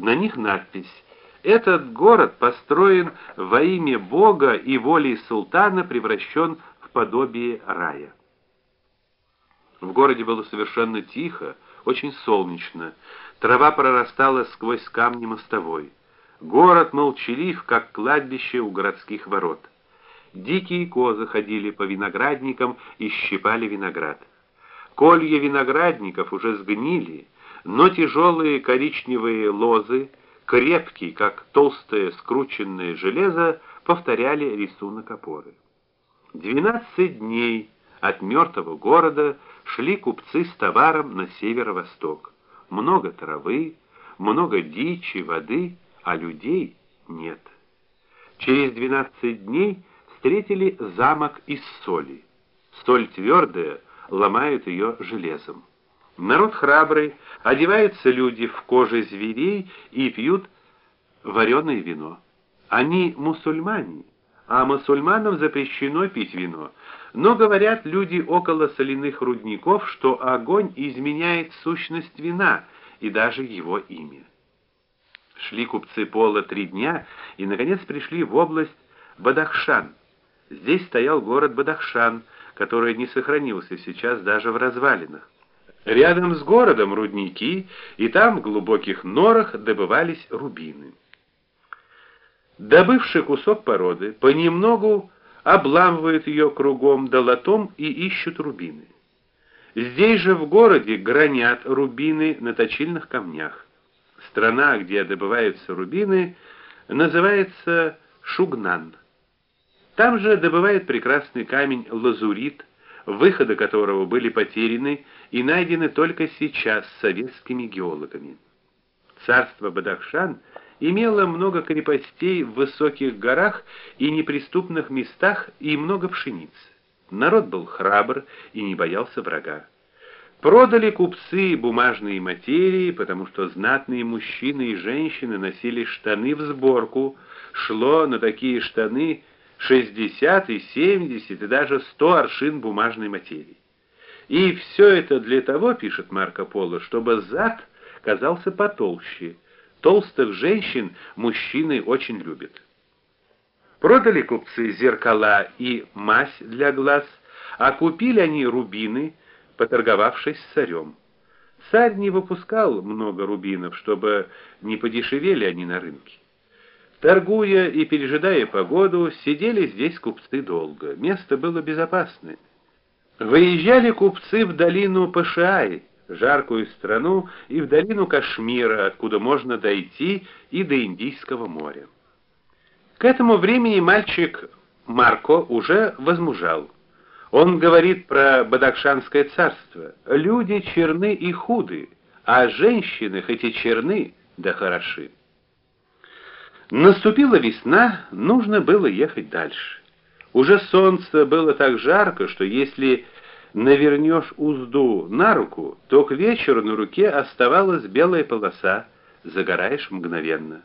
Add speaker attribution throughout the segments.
Speaker 1: На них надпись: "Этот город построен во имя Бога и волей султана превращен в подобие рая". В городе было совершенно тихо, очень солнечно. Трава прорастала сквозь камни мостовой. Город молчалив, как кладбище у городских ворот. Дикие козы ходили по виноградникам и щипали виноград. Колья виноградников уже сгнили, но тяжелые коричневые лозы, крепкие, как толстое скрученное железо, повторяли рисунок опоры. Двенадцать дней от мертвого города шли купцы с товаром на северо-восток. Много травы, много дичи, воды, а людей нет. Через двенадцать дней встретили замок из соли. Соль твердая, ломают ее железом. Народ храбрый, одеваются люди в кожи зверей и пьют вареное вино. Они мусульмане, а мусульманам запрещено пить вино. Но говорят люди около соляных рудников, что огонь изменяет сущность вина и даже его имя. Шли купцы пола три дня и наконец пришли в область Бадахшан. Здесь стоял город Бадахшан, который не сохранился сейчас даже в развалинах. Рядом с городом рудники, и там в глубоких норах добывались рубины. Добывший кусок породы понемногу обламывают ее кругом долотом и ищут рубины. Здесь же в городе гранят рубины на точильных камнях. Страна, где добываются рубины, называется Шугнан. Там же добывают прекрасный камень лазурит, выходы которого были потеряны и найдены только сейчас советскими геологами. Царство Бадахшан имело много крепостей в высоких горах и неприступных местах и много пшеницы. Народ был храбр и не боялся врага. Продали купцы бумажные материи, потому что знатные мужчины и женщины носили штаны в сборку, шло на такие штаны 60 и 70 и даже 100 аршин бумажной материи. И все это для того, пишет Марко Поло, чтобы зад казался потолще. Толстых женщин мужчины очень любят. Продали купцы зеркала и мазь для глаз, а купили они рубины, поторговавшись с царем. Царь не выпускал много рубинов, чтобы не подешевели они на рынке. Торгуя и пережидая погоду, сидели здесь купцы долго. Место было безопасное. Выезжали купцы в долину Пашай, жаркую страну, и в долину Кашмира, откуда можно дойти и до Индийского моря. К этому времени мальчик Марко уже возмужал. Он говорит про Бадахшанское царство. Люди черны и худы, а женщины хоть и черны, да хороши. Наступила весна, нужно было ехать дальше. Уже солнце было так жарко, что если навернешь узду на руку, то к вечеру на руке оставалась белая полоса, загораешь мгновенно.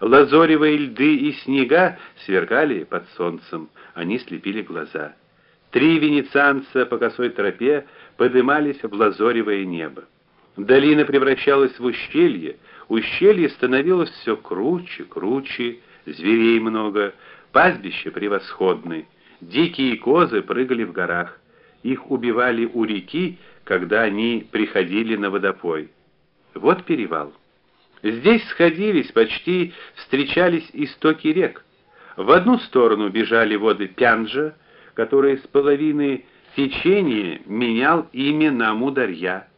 Speaker 1: Лазоревые льды и снега сверкали под солнцем, они слепили глаза. Три венецианца по косой тропе поднимались в лазоревое небо. Долина превращалась в ущелье, ущелье становилось все круче, круче, зверей много, пастбище превосходное, дикие козы прыгали в горах. Их убивали у реки, когда они приходили на водопой. Вот перевал. Здесь сходились, почти встречались истоки рек. В одну сторону бежали воды Пянджа, который с половины течения менял имя на Мударья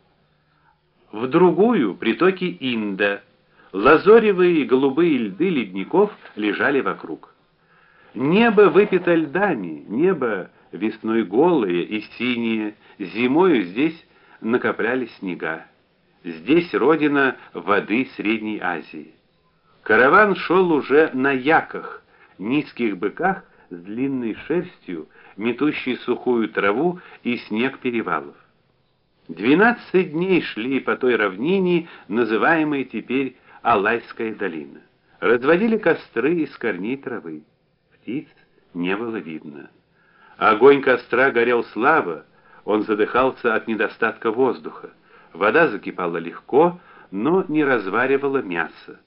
Speaker 1: в другую притоки Инда. Лазоревые и голубые льды ледников лежали вокруг. Небо выпито льдами, небо весной голое и синее, зимою здесь накоплялись снега. Здесь родина воды Средней Азии. Караван шел уже на яках, низких быках с длинной шерстью, метущей сухую траву и снег перевалов. Двенадцать дней шли по той равнине, называемой теперь Алайская долина. Разводили костры из корней травы. Птиц не было видно. Огонь костра горел слабо, он задыхался от недостатка воздуха. Вода закипала легко, но не разваривала мясо.